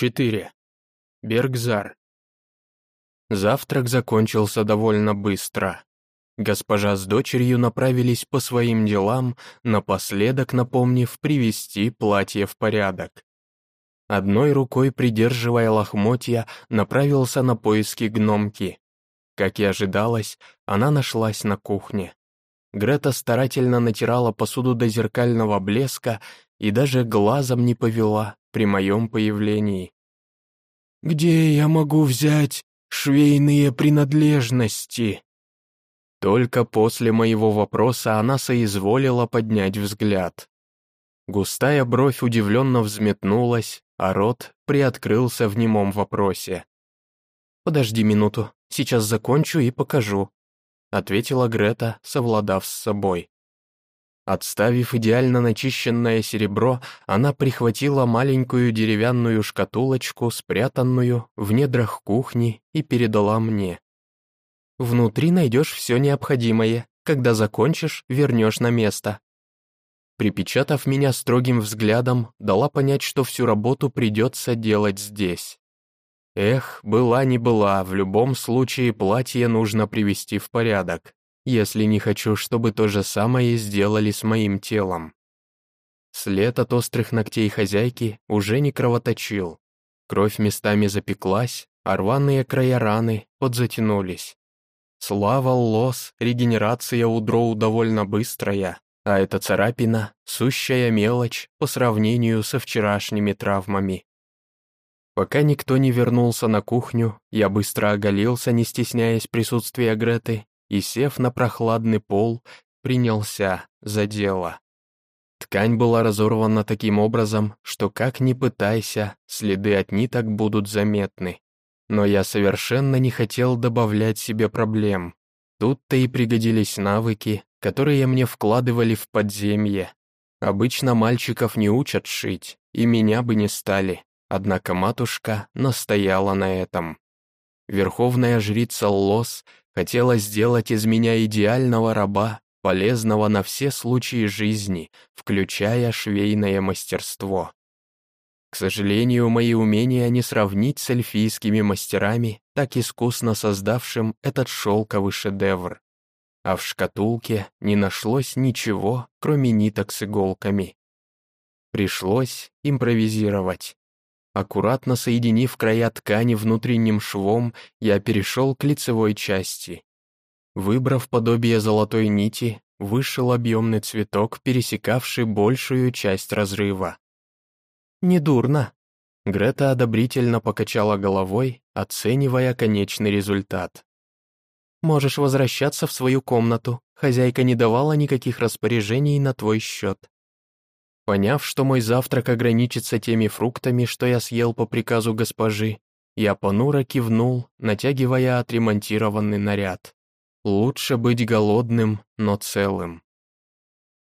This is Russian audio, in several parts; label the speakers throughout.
Speaker 1: 4. Бергзар. Завтрак закончился довольно быстро. Госпожа с дочерью направились по своим делам, напоследок напомнив привести платье в порядок. Одной рукой, придерживая лохмотья, направился на поиски гномки. Как и ожидалось, она нашлась на кухне. Грета старательно натирала посуду до зеркального блеска и даже глазом не повела при моем появлении. «Где я могу взять швейные принадлежности?» Только после моего вопроса она соизволила поднять взгляд. Густая бровь удивленно взметнулась, а рот приоткрылся в немом вопросе. «Подожди минуту, сейчас закончу и покажу», ответила Грета, совладав с собой. Отставив идеально начищенное серебро, она прихватила маленькую деревянную шкатулочку, спрятанную в недрах кухни, и передала мне. «Внутри найдешь все необходимое. Когда закончишь, вернешь на место». Припечатав меня строгим взглядом, дала понять, что всю работу придется делать здесь. Эх, была не была, в любом случае платье нужно привести в порядок если не хочу, чтобы то же самое сделали с моим телом. След от острых ногтей хозяйки уже не кровоточил. Кровь местами запеклась, а рваные края раны подзатянулись. Слава лос, регенерация у дроу довольно быстрая, а эта царапина — сущая мелочь по сравнению со вчерашними травмами. Пока никто не вернулся на кухню, я быстро оголился, не стесняясь присутствия Греты, и, сев на прохладный пол, принялся за дело. Ткань была разорвана таким образом, что как ни пытайся, следы от ниток будут заметны. Но я совершенно не хотел добавлять себе проблем. Тут-то и пригодились навыки, которые мне вкладывали в подземье. Обычно мальчиков не учат шить, и меня бы не стали, однако матушка настояла на этом. Верховная жрица Лос Хотела сделать из меня идеального раба, полезного на все случаи жизни, включая швейное мастерство. К сожалению, мои умения не сравнить с эльфийскими мастерами, так искусно создавшим этот шелковый шедевр. А в шкатулке не нашлось ничего, кроме ниток с иголками. Пришлось импровизировать. Аккуратно соединив края ткани внутренним швом, я перешел к лицевой части. Выбрав подобие золотой нити, вышел объемный цветок, пересекавший большую часть разрыва. «Недурно», — Грета одобрительно покачала головой, оценивая конечный результат. «Можешь возвращаться в свою комнату, хозяйка не давала никаких распоряжений на твой счет». Поняв, что мой завтрак ограничится теми фруктами, что я съел по приказу госпожи, я понуро кивнул, натягивая отремонтированный наряд. Лучше быть голодным, но целым.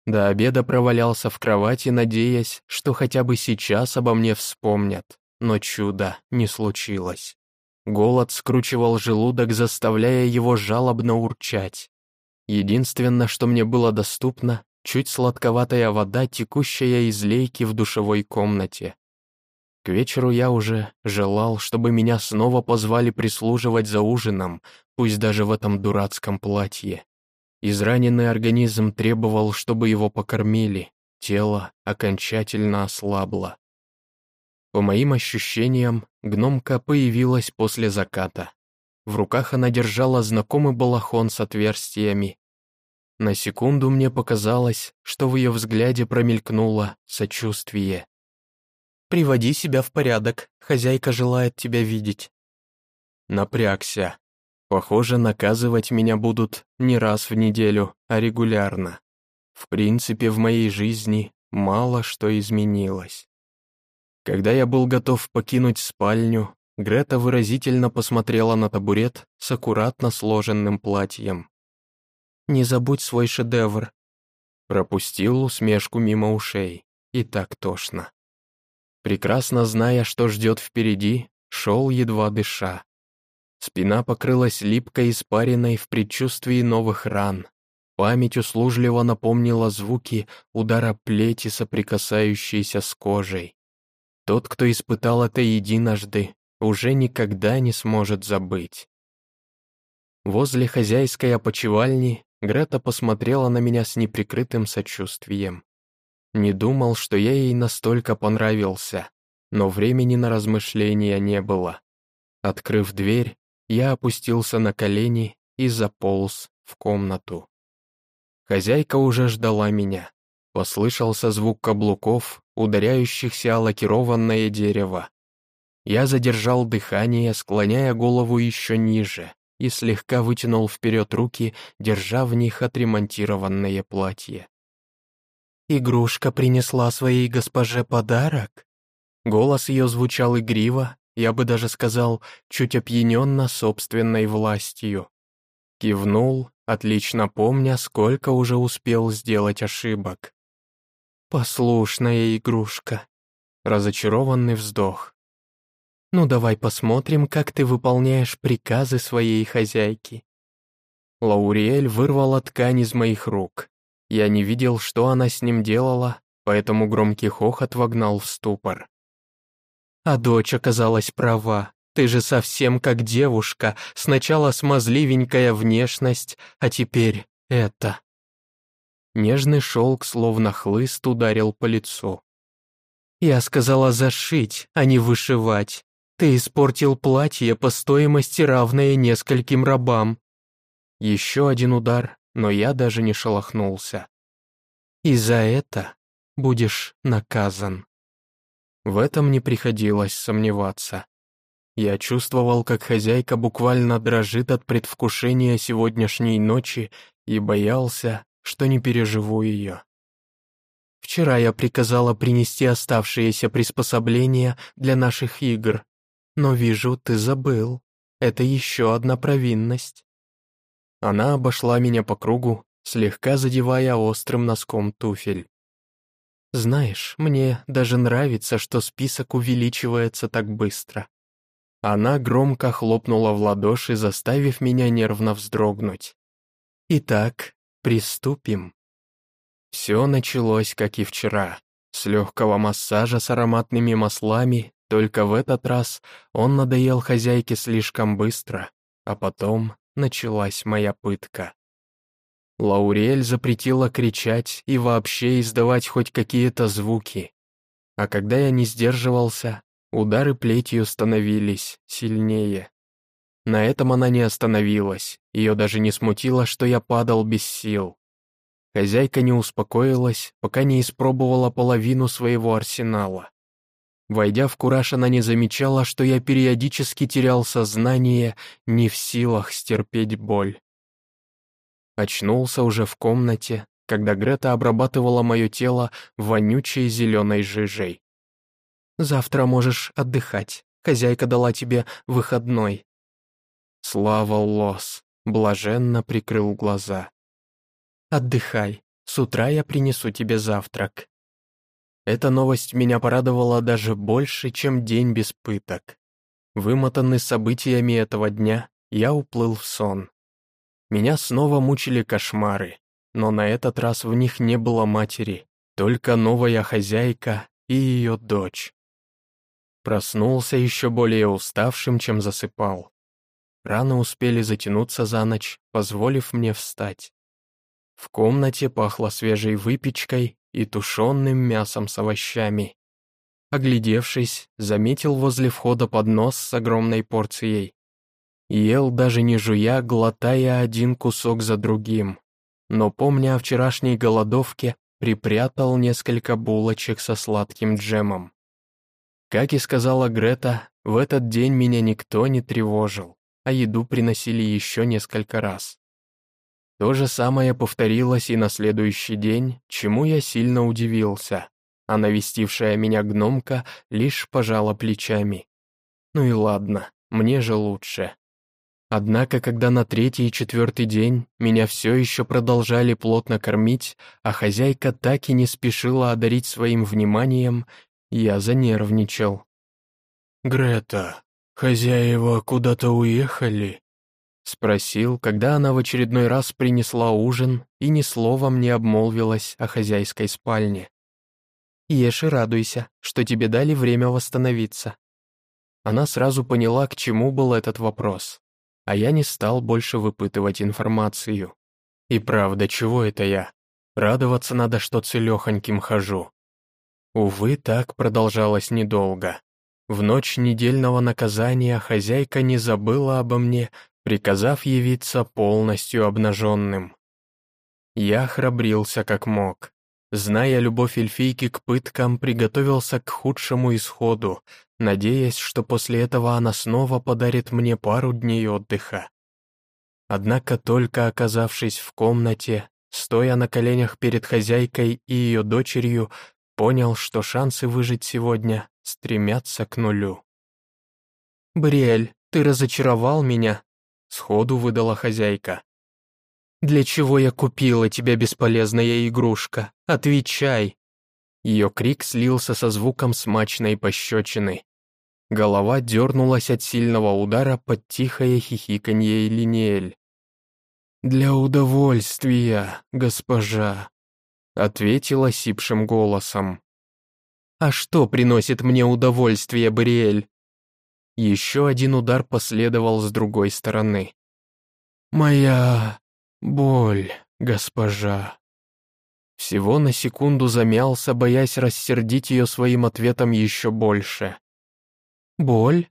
Speaker 1: До обеда провалялся в кровати, надеясь, что хотя бы сейчас обо мне вспомнят, но чуда не случилось. Голод скручивал желудок, заставляя его жалобно урчать. Единственное, что мне было доступно, чуть сладковатая вода, текущая из лейки в душевой комнате. К вечеру я уже желал, чтобы меня снова позвали прислуживать за ужином, пусть даже в этом дурацком платье. Израненный организм требовал, чтобы его покормили, тело окончательно ослабло. По моим ощущениям, гномка появилась после заката. В руках она держала знакомый балахон с отверстиями, на секунду мне показалось, что в ее взгляде промелькнуло сочувствие. «Приводи себя в порядок, хозяйка желает тебя видеть». Напрягся. Похоже, наказывать меня будут не раз в неделю, а регулярно. В принципе, в моей жизни мало что изменилось. Когда я был готов покинуть спальню, Грета выразительно посмотрела на табурет с аккуратно сложенным платьем. Не забудь свой шедевр». Пропустил усмешку мимо ушей. И так тошно. Прекрасно зная, что ждет впереди, шел едва дыша. Спина покрылась липкой испариной в предчувствии новых ран. Память услужливо напомнила звуки удара плети, соприкасающиеся с кожей. Тот, кто испытал это единожды, уже никогда не сможет забыть. Возле хозяйской опочивальни Грета посмотрела на меня с неприкрытым сочувствием. Не думал, что я ей настолько понравился, но времени на размышления не было. Открыв дверь, я опустился на колени и заполз в комнату. Хозяйка уже ждала меня. Послышался звук каблуков, ударяющихся о лакированное дерево. Я задержал дыхание, склоняя голову еще ниже, и слегка вытянул вперед руки, держа в них отремонтированное платье. «Игрушка принесла своей госпоже подарок?» Голос ее звучал игриво, я бы даже сказал, чуть опьяненно собственной властью. Кивнул, отлично помня, сколько уже успел сделать ошибок. «Послушная игрушка», разочарованный вздох. «Ну давай посмотрим, как ты выполняешь приказы своей хозяйки». Лауриэль вырвала ткань из моих рук. Я не видел, что она с ним делала, поэтому громкий хохот вогнал в ступор. А дочь оказалась права. Ты же совсем как девушка. Сначала смазливенькая внешность, а теперь это. Нежный шелк, словно хлыст, ударил по лицу. Я сказала зашить, а не вышивать. Ты испортил платье по стоимости, равное нескольким рабам. Еще один удар, но я даже не шелохнулся. И за это будешь наказан. В этом не приходилось сомневаться. Я чувствовал, как хозяйка буквально дрожит от предвкушения сегодняшней ночи и боялся, что не переживу ее. Вчера я приказала принести оставшиеся приспособления для наших игр, но вижу, ты забыл. Это еще одна провинность. Она обошла меня по кругу, слегка задевая острым носком туфель. Знаешь, мне даже нравится, что список увеличивается так быстро. Она громко хлопнула в ладоши, заставив меня нервно вздрогнуть. Итак, приступим. Все началось, как и вчера, с легкого массажа с ароматными маслами, только в этот раз он надоел хозяйке слишком быстро, а потом началась моя пытка. Лаурель запретила кричать и вообще издавать хоть какие-то звуки. А когда я не сдерживался, удары плетью становились сильнее. На этом она не остановилась, ее даже не смутило, что я падал без сил. Хозяйка не успокоилась, пока не испробовала половину своего арсенала. Войдя в кураж, она не замечала, что я периодически терял сознание, не в силах стерпеть боль. Очнулся уже в комнате, когда Грета обрабатывала мое тело вонючей зеленой жижей. «Завтра можешь отдыхать. Хозяйка дала тебе выходной». Слава Лос, блаженно прикрыл глаза. «Отдыхай. С утра я принесу тебе завтрак». Эта новость меня порадовала даже больше, чем день без пыток. Вымотанный событиями этого дня, я уплыл в сон. Меня снова мучили кошмары, но на этот раз в них не было матери, только новая хозяйка и ее дочь. Проснулся еще более уставшим, чем засыпал. Раны успели затянуться за ночь, позволив мне встать. В комнате пахло свежей выпечкой и тушеным мясом с овощами. Оглядевшись, заметил возле входа поднос с огромной порцией. Ел даже не жуя, глотая один кусок за другим. Но, помня о вчерашней голодовке, припрятал несколько булочек со сладким джемом. Как и сказала Грета, в этот день меня никто не тревожил, а еду приносили еще несколько раз. То же самое повторилось и на следующий день, чему я сильно удивился, а навестившая меня гномка лишь пожала плечами. Ну и ладно, мне же лучше. Однако, когда на третий и четвертый день меня все еще продолжали плотно кормить, а хозяйка так и не спешила одарить своим вниманием, я занервничал. «Грета, хозяева куда-то уехали?» — спросил, когда она в очередной раз принесла ужин и ни словом не обмолвилась о хозяйской спальне. Ешь и радуйся, что тебе дали время восстановиться». Она сразу поняла, к чему был этот вопрос, а я не стал больше выпытывать информацию. И правда, чего это я? Радоваться надо, что целехоньким хожу. Увы, так продолжалось недолго. В ночь недельного наказания хозяйка не забыла обо мне, приказав явиться полностью обнаженным. Я храбрился как мог. Зная любовь эльфийки к пыткам, приготовился к худшему исходу, надеясь, что после этого она снова подарит мне пару дней отдыха. Однако только оказавшись в комнате, стоя на коленях перед хозяйкой и ее дочерью, понял, что шансы выжить сегодня стремятся к нулю. «Бриэль, ты разочаровал меня», — сходу выдала хозяйка. «Для чего я купила тебя, бесполезная игрушка? Отвечай!» Ее крик слился со звуком смачной пощечины. Голова дернулась от сильного удара под тихое хихиканье Линеэль. «Для удовольствия, госпожа», — ответила сипшим голосом. «А что приносит мне удовольствие, Бариэль?» Еще один удар последовал с другой стороны. «Моя боль, госпожа». Всего на секунду замялся, боясь рассердить ее своим ответом еще больше. «Боль?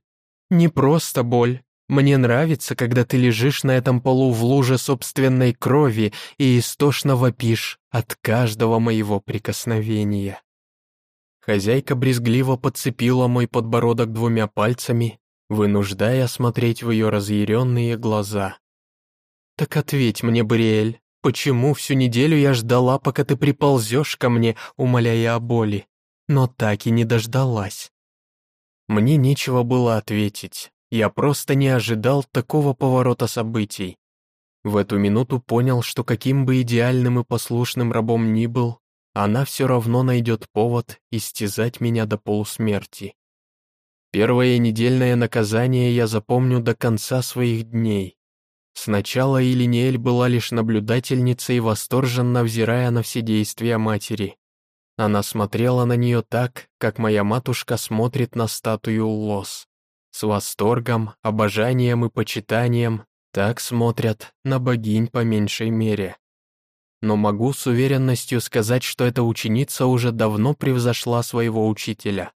Speaker 1: Не просто боль. Мне нравится, когда ты лежишь на этом полу в луже собственной крови и истошно вопишь от каждого моего прикосновения. Хозяйка брезгливо подцепила мой подбородок двумя пальцами, вынуждая смотреть в ее разъяренные глаза. «Так ответь мне, Бриэль, почему всю неделю я ждала, пока ты приползешь ко мне, умоляя о боли, но так и не дождалась?» Мне нечего было ответить, я просто не ожидал такого поворота событий. В эту минуту понял, что каким бы идеальным и послушным рабом ни был, она все равно найдет повод истязать меня до полусмерти. Первое недельное наказание я запомню до конца своих дней. Сначала Илиниэль была лишь наблюдательницей, восторженно взирая на все действия матери. Она смотрела на нее так, как моя матушка смотрит на статую Лос. С восторгом, обожанием и почитанием так смотрят на богинь по меньшей мере. Но могу с уверенностью сказать, что эта ученица уже давно превзошла своего учителя.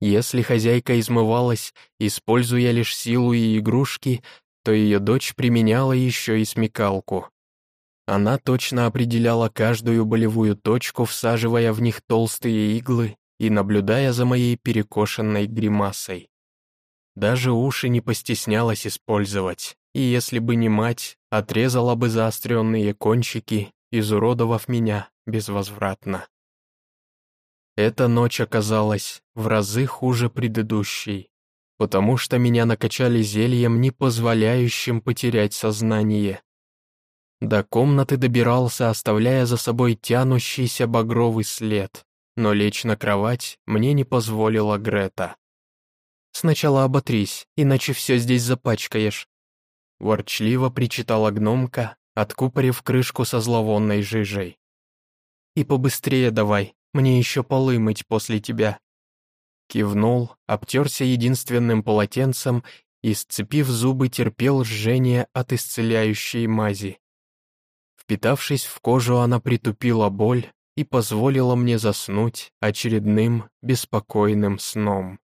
Speaker 1: Если хозяйка измывалась, используя лишь силу и игрушки, то ее дочь применяла еще и смекалку. Она точно определяла каждую болевую точку, всаживая в них толстые иглы и наблюдая за моей перекошенной гримасой. Даже уши не постеснялась использовать, и если бы не мать, отрезала бы заостренные кончики, изуродовав меня безвозвратно. Эта ночь оказалась в разы хуже предыдущей, потому что меня накачали зельем, не позволяющим потерять сознание. До комнаты добирался, оставляя за собой тянущийся багровый след, но лечь на кровать мне не позволила Грета. Сначала оботрись, иначе все здесь запачкаешь». Ворчливо причитала гномка, откупорив крышку со зловонной жижей. «И побыстрее давай, мне еще полы мыть после тебя». Кивнул, обтерся единственным полотенцем и, сцепив зубы, терпел жжение от исцеляющей мази. Впитавшись в кожу, она притупила боль и позволила мне заснуть очередным беспокойным сном.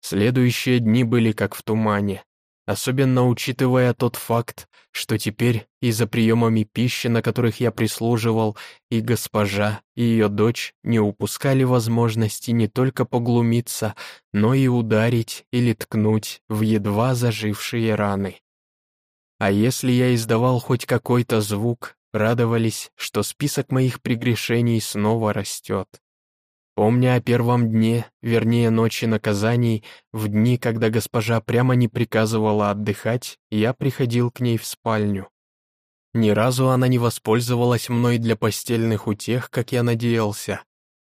Speaker 1: Следующие дни были как в тумане, особенно учитывая тот факт, что теперь из-за приемами пищи, на которых я прислуживал, и госпожа, и ее дочь не упускали возможности не только поглумиться, но и ударить или ткнуть в едва зажившие раны. А если я издавал хоть какой-то звук, радовались, что список моих прегрешений снова растет. Помня о первом дне, вернее ночи наказаний, в дни, когда госпожа прямо не приказывала отдыхать, я приходил к ней в спальню. Ни разу она не воспользовалась мной для постельных утех, как я надеялся.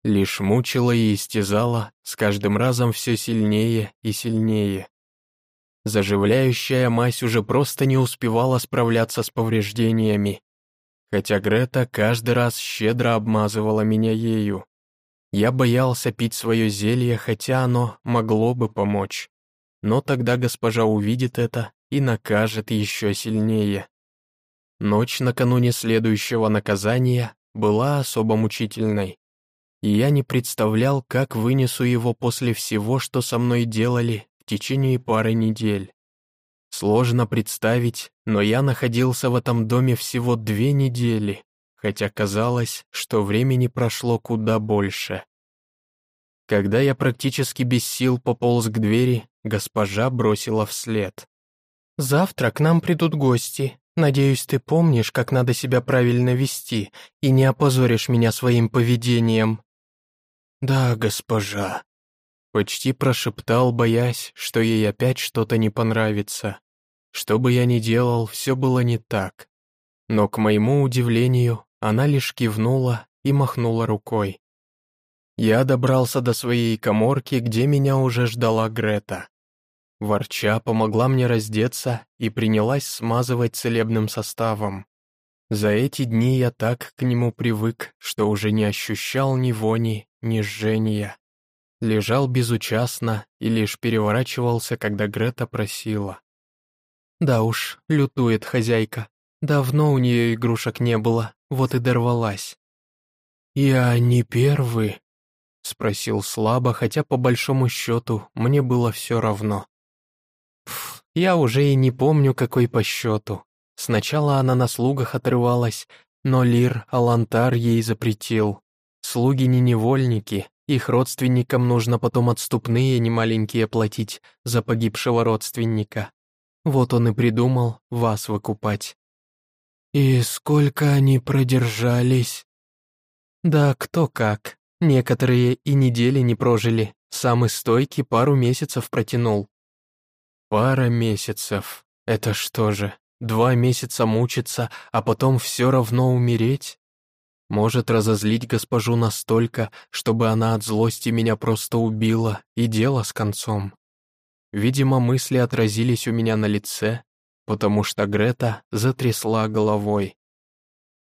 Speaker 1: Лишь мучила и истязала, с каждым разом все сильнее и сильнее. Заживляющая мазь уже просто не успевала справляться с повреждениями, хотя Грета каждый раз щедро обмазывала меня ею. Я боялся пить свое зелье, хотя оно могло бы помочь. Но тогда госпожа увидит это и накажет еще сильнее. Ночь накануне следующего наказания была особо мучительной, и я не представлял, как вынесу его после всего, что со мной делали в течение пары недель. Сложно представить, но я находился в этом доме всего две недели, хотя казалось, что времени прошло куда больше. Когда я практически без сил пополз к двери, госпожа бросила вслед. «Завтра к нам придут гости. Надеюсь, ты помнишь, как надо себя правильно вести и не опозоришь меня своим поведением». «Да, госпожа», — почти прошептал, боясь, что ей опять что-то не понравится. Что бы я ни делал, все было не так. Но, к моему удивлению, она лишь кивнула и махнула рукой. Я добрался до своей коморки, где меня уже ждала Грета. Ворча помогла мне раздеться и принялась смазывать целебным составом. За эти дни я так к нему привык, что уже не ощущал ни вони, ни жжения. Лежал безучастно и лишь переворачивался, когда Грета просила. Да уж, лютует хозяйка. Давно у нее игрушек не было, вот и дорвалась. «Я не первый», — спросил слабо, хотя по большому счету мне было все равно. Пф, я уже и не помню, какой по счету. Сначала она на слугах отрывалась, но Лир Алантар ей запретил. Слуги не невольники, их родственникам нужно потом отступные немаленькие платить за погибшего родственника. Вот он и придумал вас выкупать. И сколько они продержались? Да кто как. Некоторые и недели не прожили. Самый стойкий пару месяцев протянул. Пара месяцев. Это что же, два месяца мучиться, а потом все равно умереть? Может разозлить госпожу настолько, чтобы она от злости меня просто убила, и дело с концом. Видимо, мысли отразились у меня на лице, потому что Грета затрясла головой.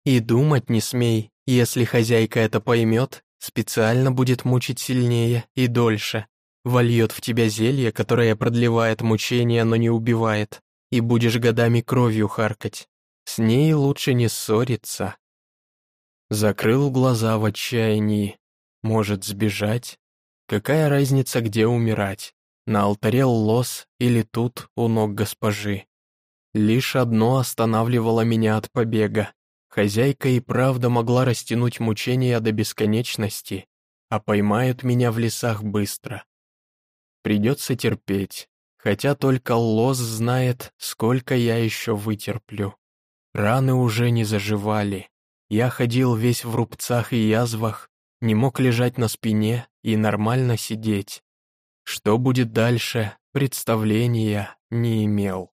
Speaker 1: «И думать не смей, если хозяйка это поймет, специально будет мучить сильнее и дольше, вольет в тебя зелье, которое продлевает мучения, но не убивает, и будешь годами кровью харкать. С ней лучше не ссориться». Закрыл глаза в отчаянии. Может сбежать? Какая разница, где умирать? на алтаре лос или тут у ног госпожи. Лишь одно останавливало меня от побега. Хозяйка и правда могла растянуть мучения до бесконечности, а поймают меня в лесах быстро. Придется терпеть, хотя только Лос знает, сколько я еще вытерплю. Раны уже не заживали. Я ходил весь в рубцах и язвах, не мог лежать на спине и нормально сидеть. Что будет дальше, представления не имел.